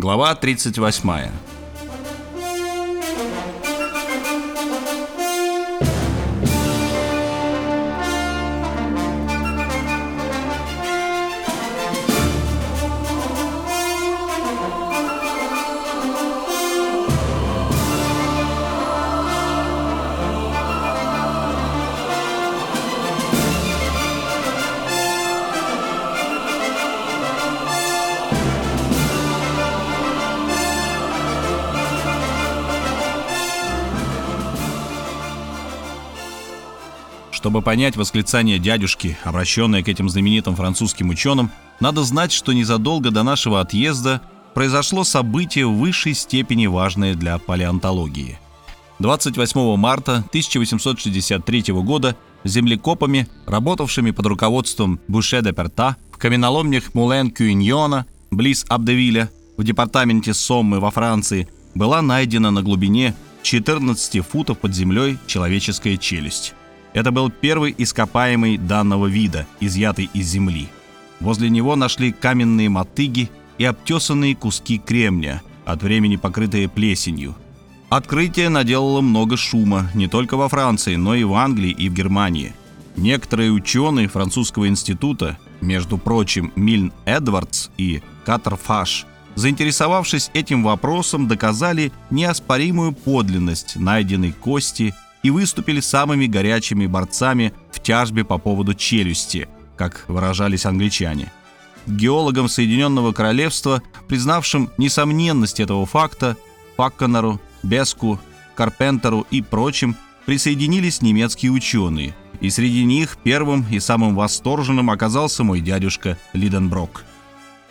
Глава 38. Чтобы понять восклицание дядюшки, обращенное к этим знаменитым французским ученым, надо знать, что незадолго до нашего отъезда произошло событие в высшей степени важное для палеонтологии. 28 марта 1863 года землекопами, работавшими под руководством Буше де Перта в каменоломнях Мулен-Кюиньона, близ Абдевиля, в департаменте Соммы во Франции, была найдена на глубине 14 футов под землей человеческая челюсть. Это был первый ископаемый данного вида, изъятый из земли. Возле него нашли каменные мотыги и обтесанные куски кремня, от времени покрытые плесенью. Открытие наделало много шума не только во Франции, но и в Англии и в Германии. Некоторые ученые французского института, между прочим Мильн Эдвардс и Каттерфаш, заинтересовавшись этим вопросом, доказали неоспоримую подлинность найденной кости и выступили самыми горячими борцами в тяжбе по поводу челюсти, как выражались англичане. Геологам Соединенного Королевства, признавшим несомненность этого факта, Пакканеру, Беску, Карпентеру и прочим, присоединились немецкие ученые, и среди них первым и самым восторженным оказался мой дядюшка Лиденброк.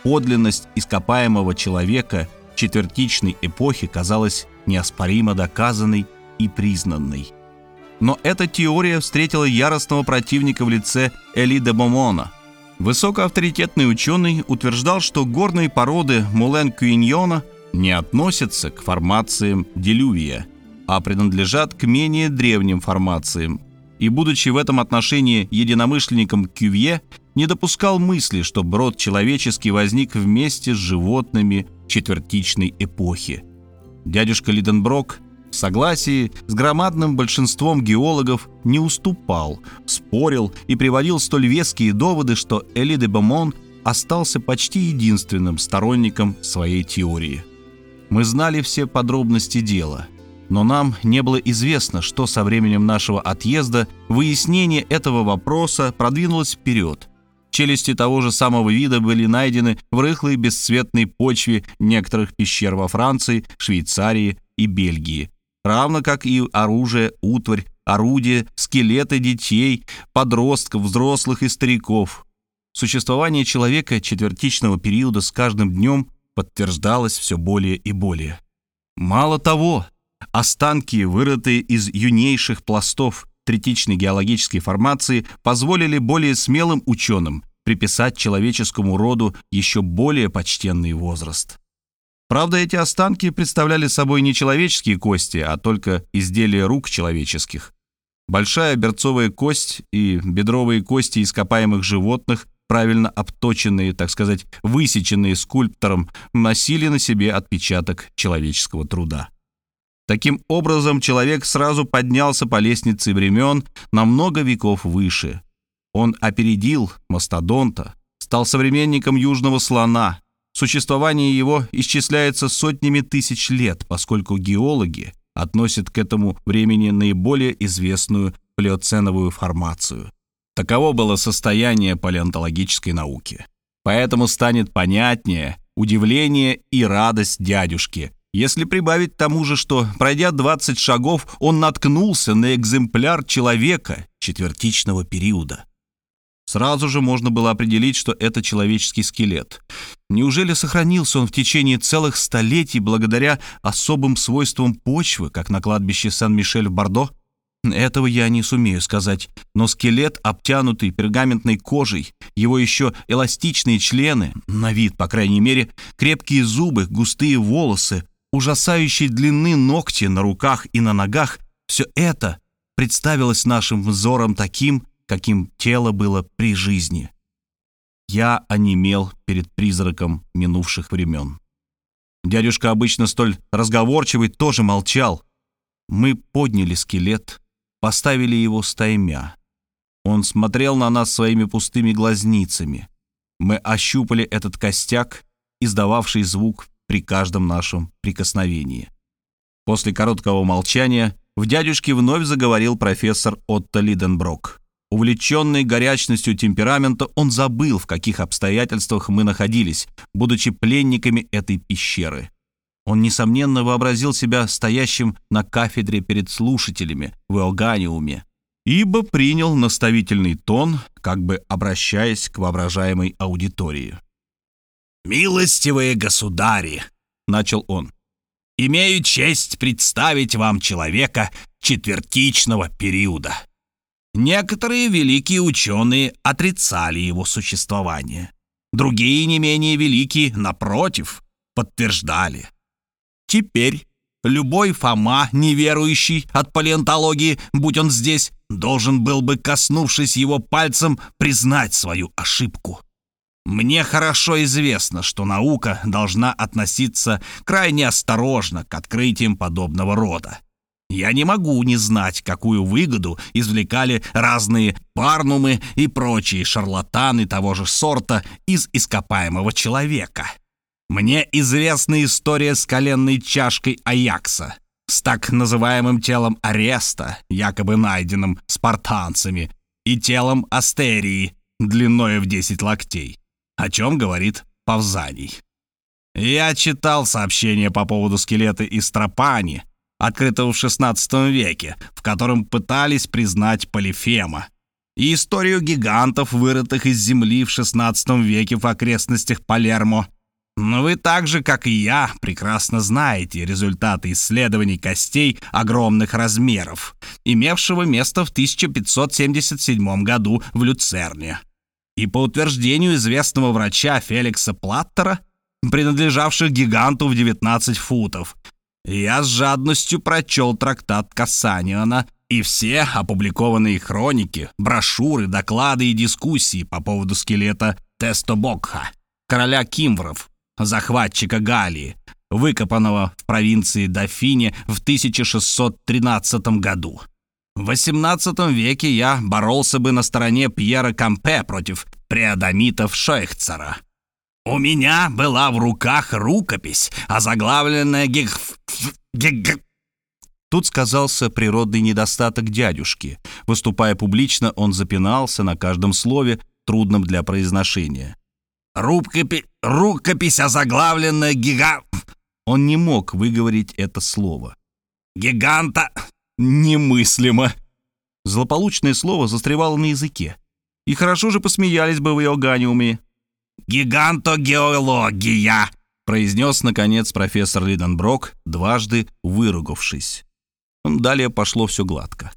Подлинность ископаемого человека четвертичной эпохи казалась неоспоримо доказанной и признанной. Но эта теория встретила яростного противника в лице Эли де Бомона. Высокоавторитетный ученый утверждал, что горные породы Мулен-Куиньона не относятся к формациям Делювия, а принадлежат к менее древним формациям. И, будучи в этом отношении единомышленником Кювье, не допускал мысли, что брод человеческий возник вместе с животными четвертичной эпохи. Дядюшка Лиденброк в согласии с громадным большинством геологов не уступал, спорил и приводил столь веские доводы, что Эли де Бомон остался почти единственным сторонником своей теории. Мы знали все подробности дела, но нам не было известно, что со временем нашего отъезда выяснение этого вопроса продвинулось вперед. Челюсти того же самого вида были найдены в рыхлой бесцветной почве некоторых пещер во Франции, Швейцарии и Бельгии, равно как и оружие, утварь, орудия, скелеты детей, подростков, взрослых и стариков. Существование человека четвертичного периода с каждым днем подтверждалось все более и более. Мало того, останки, вырытые из юнейших пластов третичной геологической формации, позволили более смелым ученым приписать человеческому роду еще более почтенный возраст. Правда, эти останки представляли собой не человеческие кости, а только изделия рук человеческих. Большая берцовая кость и бедровые кости ископаемых животных, правильно обточенные, так сказать, высеченные скульптором, носили на себе отпечаток человеческого труда. Таким образом, человек сразу поднялся по лестнице времен на много веков выше. Он опередил мастодонта, стал современником южного слона – Существование его исчисляется сотнями тысяч лет, поскольку геологи относят к этому времени наиболее известную палеоценовую формацию. Таково было состояние палеонтологической науки. Поэтому станет понятнее удивление и радость дядюшки, если прибавить тому же, что, пройдя 20 шагов, он наткнулся на экземпляр человека четвертичного периода. Сразу же можно было определить, что это человеческий скелет. Неужели сохранился он в течение целых столетий благодаря особым свойствам почвы, как на кладбище Сан-Мишель в Бордо? Этого я не сумею сказать, но скелет, обтянутый пергаментной кожей, его еще эластичные члены, на вид, по крайней мере, крепкие зубы, густые волосы, ужасающей длины ногти на руках и на ногах, все это представилось нашим взором таким, каким тело было при жизни. Я онемел перед призраком минувших времен. Дядюшка, обычно столь разговорчивый, тоже молчал. Мы подняли скелет, поставили его стаймя. Он смотрел на нас своими пустыми глазницами. Мы ощупали этот костяк, издававший звук при каждом нашем прикосновении. После короткого молчания в дядюшке вновь заговорил профессор Отто Лиденброк. Увлеченный горячностью темперамента, он забыл, в каких обстоятельствах мы находились, будучи пленниками этой пещеры. Он, несомненно, вообразил себя стоящим на кафедре перед слушателями в Иоганиуме, ибо принял наставительный тон, как бы обращаясь к воображаемой аудитории. «Милостивые государи!» — начал он. «Имею честь представить вам человека четвертичного периода. Некоторые великие ученые отрицали его существование. Другие, не менее великие, напротив, подтверждали. Теперь любой Фома, неверующий от палеонтологии, будь он здесь, должен был бы, коснувшись его пальцем, признать свою ошибку. Мне хорошо известно, что наука должна относиться крайне осторожно к открытиям подобного рода. Я не могу не знать, какую выгоду извлекали разные парнумы и прочие шарлатаны того же сорта из ископаемого человека. Мне известна история с коленной чашкой Аякса, с так называемым телом Ареста, якобы найденным спартанцами, и телом Астерии, длиной в 10 локтей, о чем говорит Павзаний. Я читал сообщения по поводу скелета из Тропани, открытого в XVI веке, в котором пытались признать Полифема, и историю гигантов, вырытых из земли в XVI веке в окрестностях Палермо. Но вы так же, как и я, прекрасно знаете результаты исследований костей огромных размеров, имевшего место в 1577 году в Люцерне. И по утверждению известного врача Феликса Платтера, принадлежавших гиганту в 19 футов, я с жадностью прочел трактат Кассаниона и все опубликованные хроники, брошюры, доклады и дискуссии по поводу скелета Тестобокха, короля Кимвров, захватчика Галлии, выкопанного в провинции Дофине в 1613 году. В XVIII веке я боролся бы на стороне Пьера Кампе против преодомитов Шойхцера. У меня была в руках рукопись, озаглавленная гиг... гиг... Тут сказался природный недостаток дядюшки. Выступая публично, он запинался на каждом слове, трудном для произношения. Рукопи... Рукопись, озаглавленная гига... Он не мог выговорить это слово. «Гиганта...» «Немыслимо!» Злополучное слово застревало на языке. И хорошо же посмеялись бы в Иоганиуме. «Гигантогеология!» произнес, наконец, профессор Лиденброк, дважды выругавшись. Далее пошло все гладко.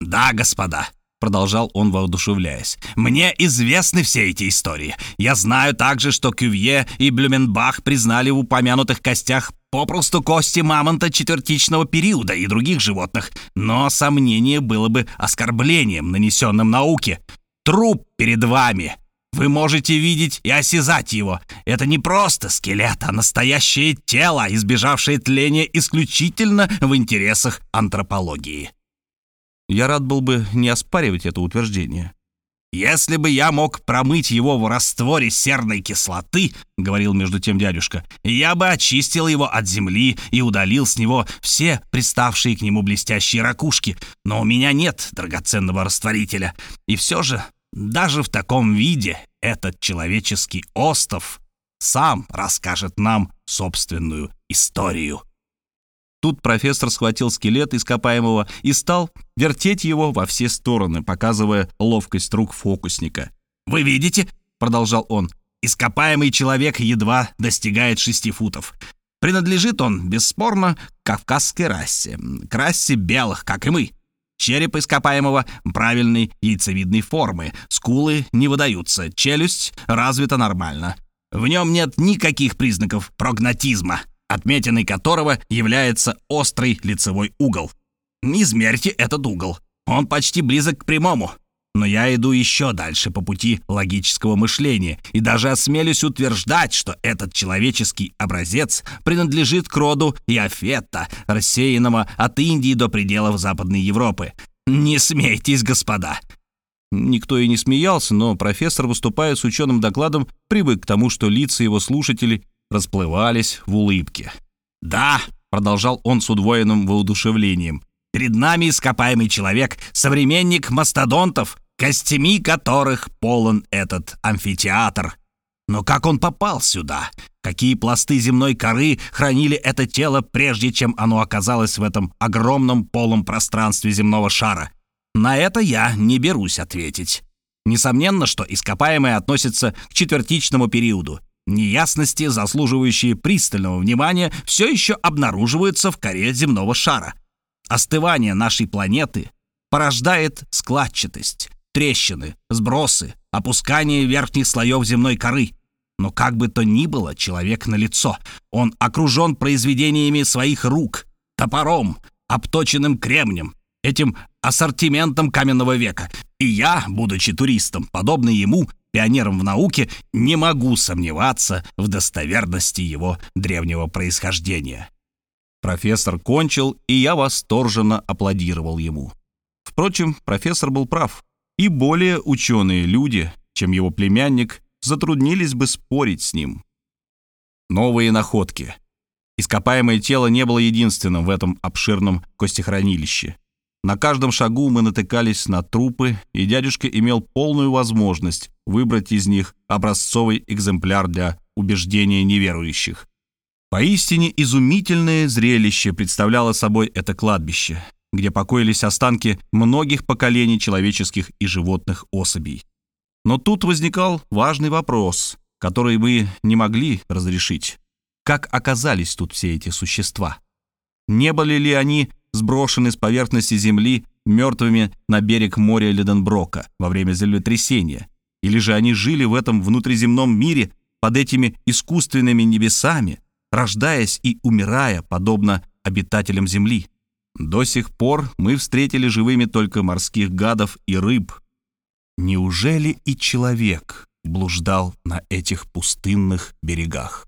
«Да, господа», — продолжал он, воодушевляясь, «мне известны все эти истории. Я знаю также, что Кювье и Блюменбах признали в упомянутых костях попросту кости мамонта четвертичного периода и других животных, но сомнение было бы оскорблением, нанесенным науке. Труп перед вами, вы можете видеть и осязать его. Это не просто скелет, а настоящее тело, избежавшее тления исключительно в интересах антропологии. Я рад был бы не оспаривать это утверждение. «Если бы я мог промыть его в растворе серной кислоты, — говорил между тем дядюшка, — я бы очистил его от земли и удалил с него все приставшие к нему блестящие ракушки. Но у меня нет драгоценного растворителя. И все же даже в таком виде этот человеческий остов сам расскажет нам собственную историю. Тут профессор схватил скелет ископаемого и стал вертеть его во все стороны, показывая ловкость рук фокусника. «Вы видите?» — продолжал он. «Ископаемый человек едва достигает шести футов. Принадлежит он, бесспорно, кавказской расе, к расе белых, как и мы. Череп ископаемого правильной яйцевидной формы, скулы не выдаются, челюсть развита нормально. В нем нет никаких признаков прогнатизма, отметиной которого является острый лицевой угол. Измерьте этот угол. Он почти близок к прямому. Но я иду еще дальше по пути логического мышления и даже осмелюсь утверждать, что этот человеческий образец принадлежит к роду Иофетта, рассеянного от Индии до пределов Западной Европы. Не смейтесь, господа!» Никто и не смеялся, но профессор, выступая с ученым докладом, привык к тому, что лица его слушателей расплывались в улыбке. «Да», — продолжал он с удвоенным воодушевлением, «перед нами ископаемый человек, современник мастодонтов, костями которых полон этот амфитеатр. Но как он попал сюда? Какие пласты земной коры хранили это тело, прежде чем оно оказалось в этом огромном полом пространстве земного шара? На это я не берусь ответить. Несомненно, что ископаемое относится к четвертичному периоду. Неясности, заслуживающие пристального внимания, все еще обнаруживаются в коре земного шара. Остывание нашей планеты порождает складчатость, трещины, сбросы, опускание верхних слоев земной коры. Но как бы то ни было, человек на лицо. Он окружен произведениями своих рук, топором, обточенным кремнем, этим ассортиментом каменного века. И я, будучи туристом, подобно ему, пионером в науке, не могу сомневаться в достоверности его древнего происхождения. Профессор кончил, и я восторженно аплодировал ему. Впрочем, профессор был прав и более ученые люди, чем его племянник, затруднились бы спорить с ним. Новые находки. Ископаемое тело не было единственным в этом обширном костехранилище. На каждом шагу мы натыкались на трупы, и дядюшка имел полную возможность выбрать из них образцовый экземпляр для убеждения неверующих. Поистине изумительное зрелище представляло собой это кладбище где покоились останки многих поколений человеческих и животных особей. Но тут возникал важный вопрос, который мы не могли разрешить. Как оказались тут все эти существа? Не были ли они сброшены с поверхности Земли мертвыми на берег моря Леденброка во время землетрясения? Или же они жили в этом внутриземном мире под этими искусственными небесами, рождаясь и умирая, подобно обитателям Земли? До сих пор мы встретили живыми только морских гадов и рыб. Неужели и человек блуждал на этих пустынных берегах?